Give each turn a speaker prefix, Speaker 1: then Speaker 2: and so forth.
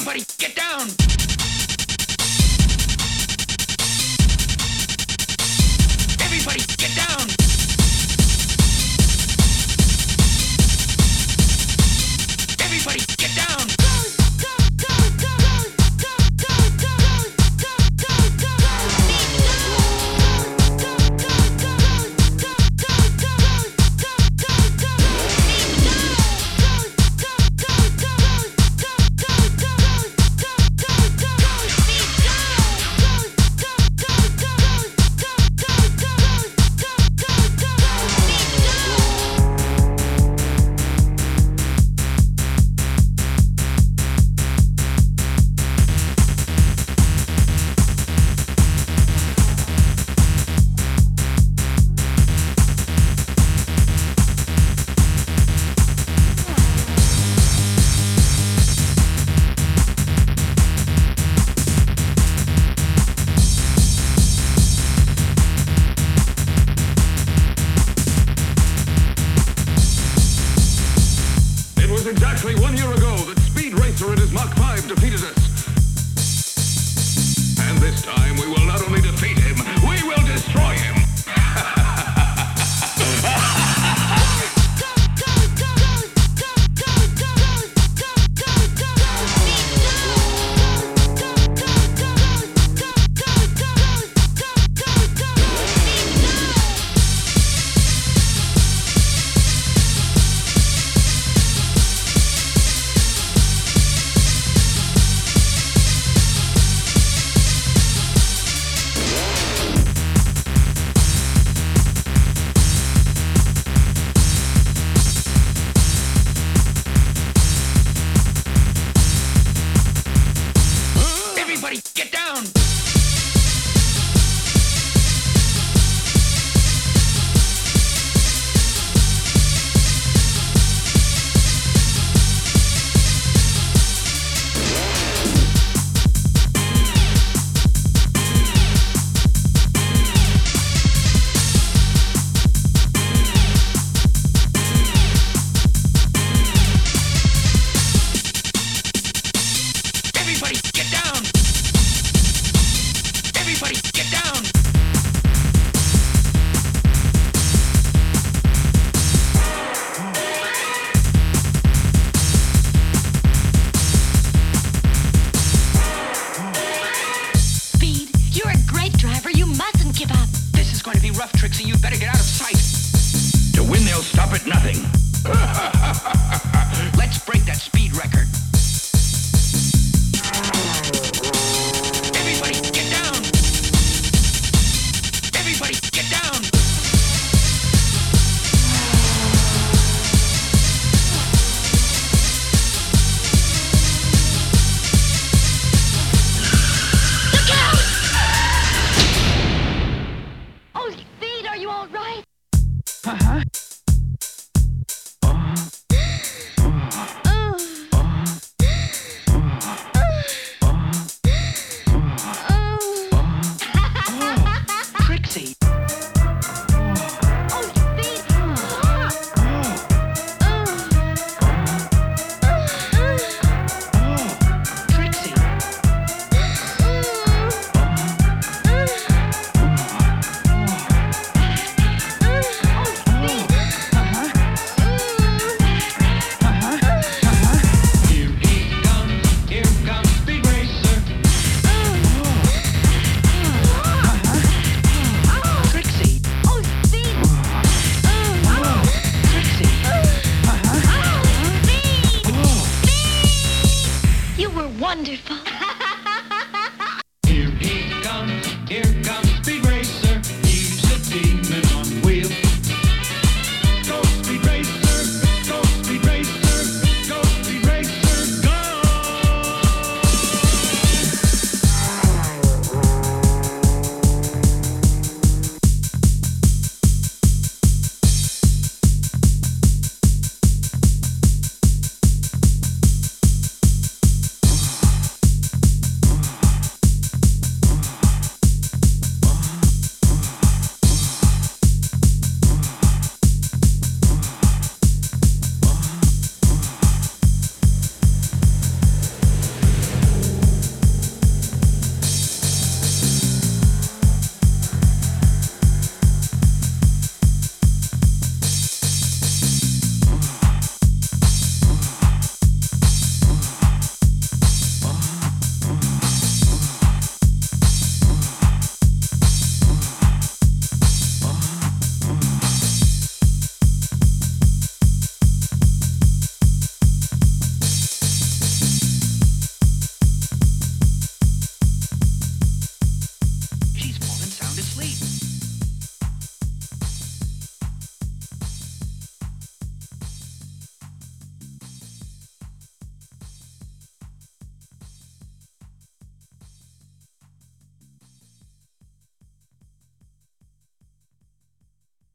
Speaker 1: Everybody get down!
Speaker 2: exactly one year ago that Speed Racer and his Mach 5 defeated us. And this time we will not
Speaker 3: rough, Trixie. You better get out
Speaker 4: Uh-huh. wonderful.